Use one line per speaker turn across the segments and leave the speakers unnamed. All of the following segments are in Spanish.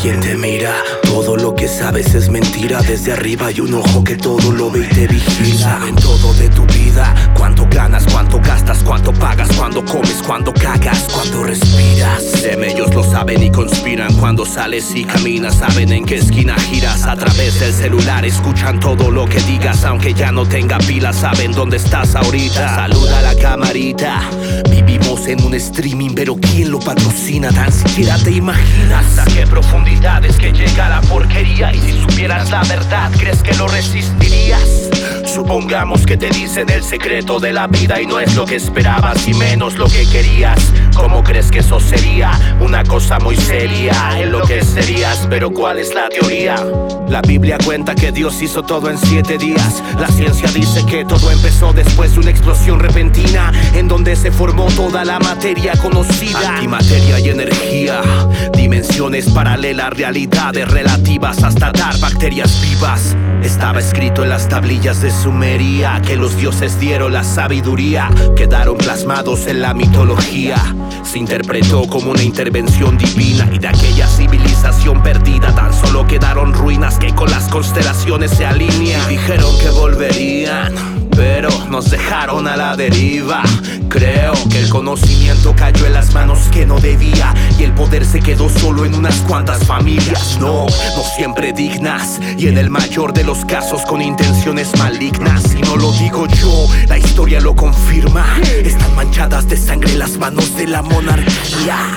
quien te mira. Todo lo que sabes es mentira. Desde arriba hay un ojo que todo lo ve y te vigila. Saben todo de tu vida. Cuánto ganas, cuánto gastas, cuánto pagas, cuándo comes, cuándo cagas, cuándo respiras. Em, ellos lo saben y conspiran. Cuando sales y caminas, saben en qué esquina gira a través del celular escuchan todo lo que digas, aunque ya no tenga pilas, saben dónde estás ahorita. Saluda a la camarita. Vivimos en un streaming, pero ¿quién lo patrocina? Tan siquiera te imaginas a qué profundidades que llega la porquería. Y si supieras la verdad, ¿crees que lo resistirías? Supongamos que te dicen el secreto de la vida y no es lo que esperabas y menos lo que querías. ¿Cómo crees que eso sería? Una cosa muy seria en lo que serías, pero ¿cuál es la teoría? La Biblia cuenta que Dios hizo todo en siete días. La ciencia dice que todo empezó después de una explosión repentina en donde se formó toda la materia conocida. Antimateria y energía, dimensiones paralelas, realidades relativas hasta dar bacterias vivas. Estaba escrito en las tablillas de Que los dioses dieron la sabiduría, quedaron plasmados en la mitología. Se interpretó como una intervención divina y de aquella civilización perdida tan solo quedaron ruinas que con las constelaciones se alinean. Dijeron que volverían, pero nos dejaron a la deriva. Creo que el conocimiento cayó en las manos que no debía y el poder se quedó solo en unas cuantas familias. No, no siempre dignas y en el mayor de los casos con intenciones malignas. Y no lo digo yo, la historia lo confirma. Están manchadas de sangre las manos de la monarquía.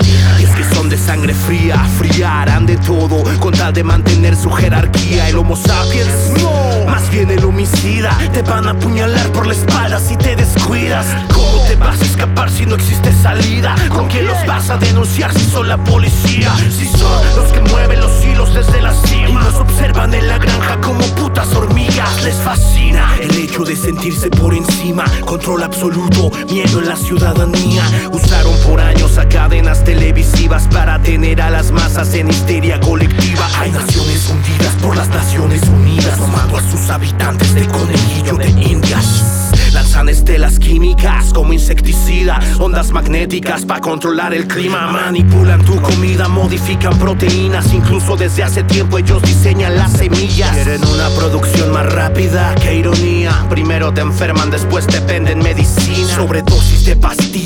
Sangre fría, fría, harán de todo con tal de mantener su jerarquía. El Homo sapiens, no, más bien el homicida. Te van a apuñalar por la espalda si te descuidas. ¿Cómo te vas a escapar si no existe salida? ¿Con quién los vas a denunciar si son la policía? Si son los que mueven los hilos desde la cima y nos observan en la granja como putas hormigas. Les fascina el hecho de sentirse por encima, control absoluto, miedo en la ciudadanía. Por años a cadenas televisivas para tener a las masas en histeria colectiva. Hay naciones hundidas por las Naciones Unidas, tomando a sus habitantes de conejillo de indias. Lanzan estelas químicas como insecticida, ondas magnéticas para controlar el clima. Manipulan tu comida, modifican proteínas. Incluso desde hace tiempo ellos diseñan las semillas. Quieren una producción más rápida, qué ironía. Primero te enferman, después te venden medicina. Sobredosis de pastillas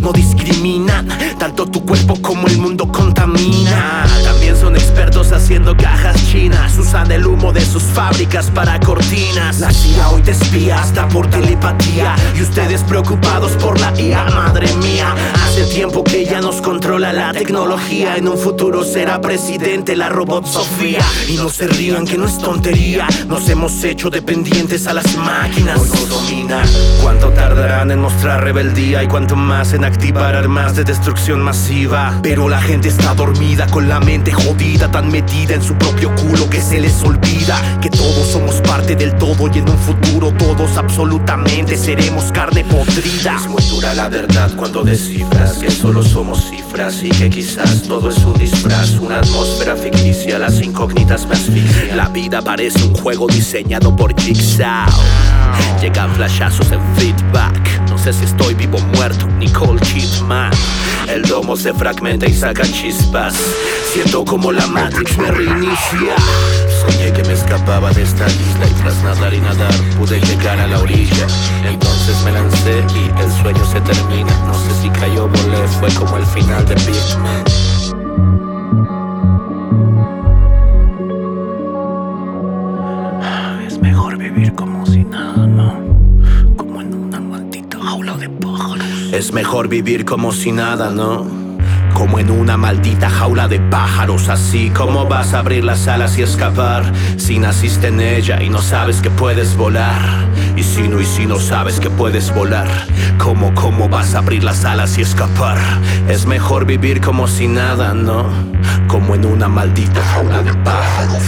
no discriminan, tanto tu cuerpo como el mundo contamina. También son expertos haciendo cajas chinas. Usan el humo de sus fábricas para cortinas. La CIA hoy te espía hasta por telepatía. Y ustedes preocupados por la IA, madre mía. Hace tiempo que ya nos controla la tecnología. En un futuro será presidente la robot Sofía. Y no se rían que no es tontería. Nos hemos hecho dependientes a las máquinas. Nos dominan. ¿Cuánto tardarán en mostrar rebeldía? Y cuánto más en activar armas de destrucción masiva. Pero la gente está dormida con la mente jodida, tan metida en su propio culo que se les olvida que todos somos parte del todo y en un futuro todos absolutamente seremos carne podrida. Es muy dura la verdad cuando descifras que solo somos cifras y que quizás todo es un disfraz, una atmósfera ficticia, las incógnitas me asfixian. La vida parece un juego diseñado por Jigsaw. Llegan flashazos en feedback. No sé si estoy vivo o muerto, Nicole Kidman. El domo se fragmenta y saca chispas. Siento como la Matrix me reinicia. Soñé que me escapaba de esta isla y tras nadar y nadar pude llegar a la orilla. Entonces me lancé y el sueño se termina. No sé si cayó o volé, fue como el final de Big Man. Vivir como si nada, ¿no? Como en una maldita jaula de pájaros. Es mejor vivir como si nada, ¿no? Como en una maldita jaula de pájaros, así como vas a abrir las alas y escapar si naciste en ella y no sabes que puedes volar. Y si no, y si no sabes que puedes volar, ¿cómo, cómo vas a abrir las alas y escapar? Es mejor vivir como si nada, ¿no? Como en una maldita jaula de pájaros.